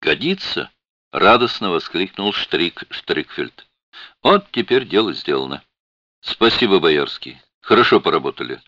«Годится!» — радостно воскликнул Штрик Штрикфельд. «Вот теперь дело сделано. Спасибо, Боярский. Хорошо поработали».